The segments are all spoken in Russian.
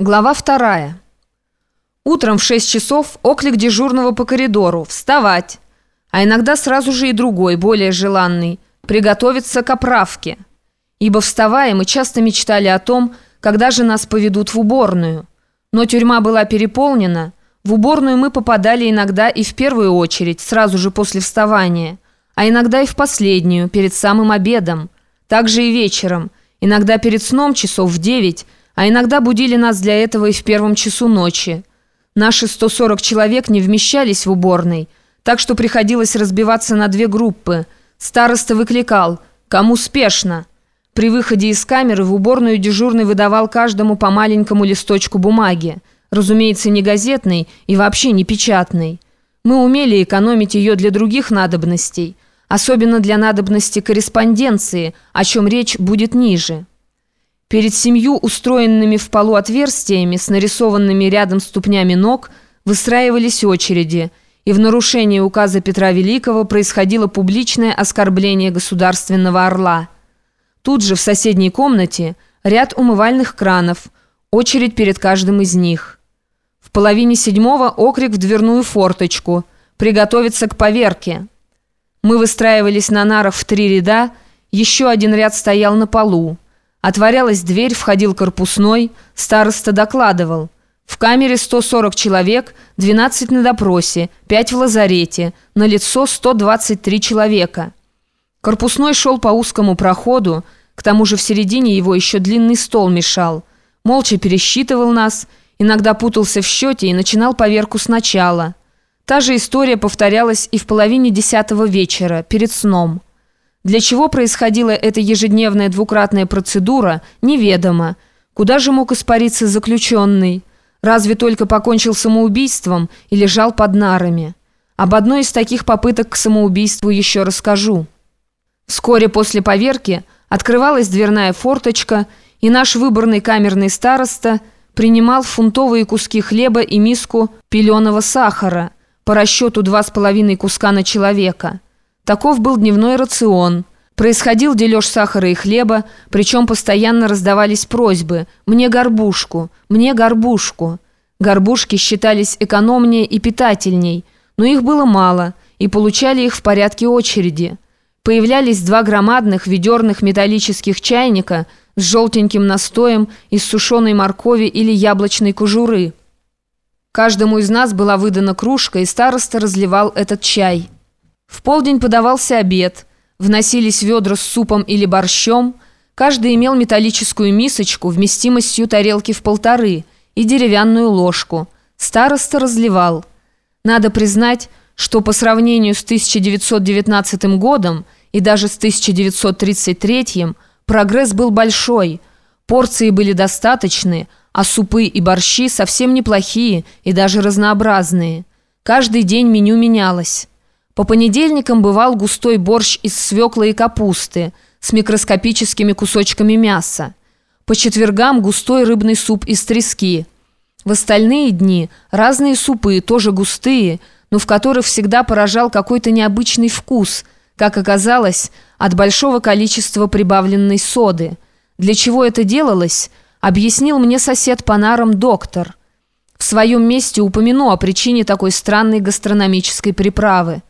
Глава вторая. Утром в 6 часов оклик дежурного по коридору «Вставать!», а иногда сразу же и другой, более желанный «Приготовиться к оправке!». Ибо вставая, мы часто мечтали о том, когда же нас поведут в уборную. Но тюрьма была переполнена, в уборную мы попадали иногда и в первую очередь, сразу же после вставания, а иногда и в последнюю, перед самым обедом, также и вечером, иногда перед сном часов в девять, а иногда будили нас для этого и в первом часу ночи. Наши 140 человек не вмещались в уборной, так что приходилось разбиваться на две группы. Староста выкликал «Кому спешно?». При выходе из камеры в уборную дежурный выдавал каждому по маленькому листочку бумаги, разумеется, не газетной и вообще не печатной. Мы умели экономить ее для других надобностей, особенно для надобности корреспонденции, о чем речь будет ниже. Перед семью устроенными в полу отверстиями с нарисованными рядом ступнями ног выстраивались очереди, и в нарушении указа Петра Великого происходило публичное оскорбление государственного орла. Тут же в соседней комнате ряд умывальных кранов, очередь перед каждым из них. В половине седьмого окрик в дверную форточку «Приготовиться к поверке». Мы выстраивались на нарах в три ряда, еще один ряд стоял на полу. Отворялась дверь, входил корпусной, староста докладывал. В камере 140 человек, 12 на допросе, 5 в лазарете, на лицо 123 человека. Корпусной шел по узкому проходу, к тому же в середине его еще длинный стол мешал. Молча пересчитывал нас, иногда путался в счете и начинал поверку сначала. Та же история повторялась и в половине десятого вечера, перед сном. Для чего происходила эта ежедневная двукратная процедура, неведомо. Куда же мог испариться заключенный? Разве только покончил самоубийством и лежал под нарами? Об одной из таких попыток к самоубийству еще расскажу. Вскоре после поверки открывалась дверная форточка, и наш выборный камерный староста принимал фунтовые куски хлеба и миску пеленого сахара, по расчету два с половиной куска на человека – Таков был дневной рацион. Происходил дележ сахара и хлеба, причем постоянно раздавались просьбы «мне горбушку», «мне горбушку». Горбушки считались экономнее и питательней, но их было мало, и получали их в порядке очереди. Появлялись два громадных ведерных металлических чайника с желтеньким настоем из сушеной моркови или яблочной кожуры. Каждому из нас была выдана кружка, и староста разливал этот чай. В полдень подавался обед, вносились ведра с супом или борщом, каждый имел металлическую мисочку вместимостью тарелки в полторы и деревянную ложку. Староста разливал. Надо признать, что по сравнению с 1919 годом и даже с 1933 прогресс был большой, порции были достаточны, а супы и борщи совсем неплохие и даже разнообразные. Каждый день меню менялось. По понедельникам бывал густой борщ из свеклы и капусты с микроскопическими кусочками мяса. По четвергам густой рыбный суп из трески. В остальные дни разные супы, тоже густые, но в которых всегда поражал какой-то необычный вкус, как оказалось, от большого количества прибавленной соды. Для чего это делалось, объяснил мне сосед по нарам доктор. В своем месте упомяну о причине такой странной гастрономической приправы.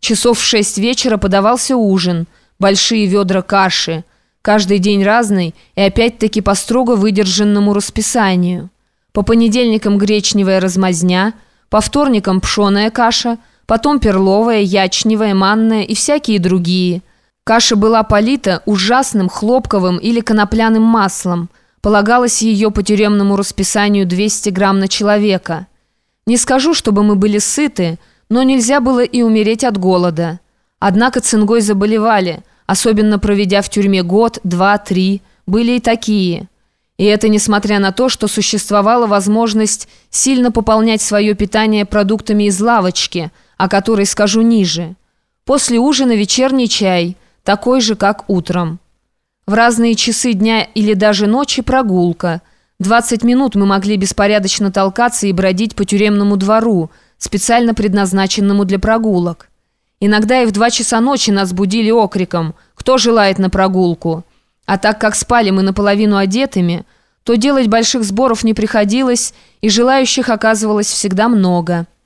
Часов в шесть вечера подавался ужин, большие ведра каши, каждый день разный и опять-таки по строго выдержанному расписанию. По понедельникам гречневая размазня, по вторникам пшеная каша, потом перловая, ячневая, манная и всякие другие. Каша была полита ужасным хлопковым или конопляным маслом. Полагалось ее по тюремному расписанию 200 грамм на человека. Не скажу, чтобы мы были сыты, но нельзя было и умереть от голода. Однако цингой заболевали, особенно проведя в тюрьме год, два, три, были и такие. И это несмотря на то, что существовала возможность сильно пополнять свое питание продуктами из лавочки, о которой скажу ниже. После ужина вечерний чай, такой же, как утром. В разные часы дня или даже ночи прогулка. 20 минут мы могли беспорядочно толкаться и бродить по тюремному двору – специально предназначенному для прогулок. Иногда и в два часа ночи нас будили окриком «Кто желает на прогулку?». А так как спали мы наполовину одетыми, то делать больших сборов не приходилось, и желающих оказывалось всегда много –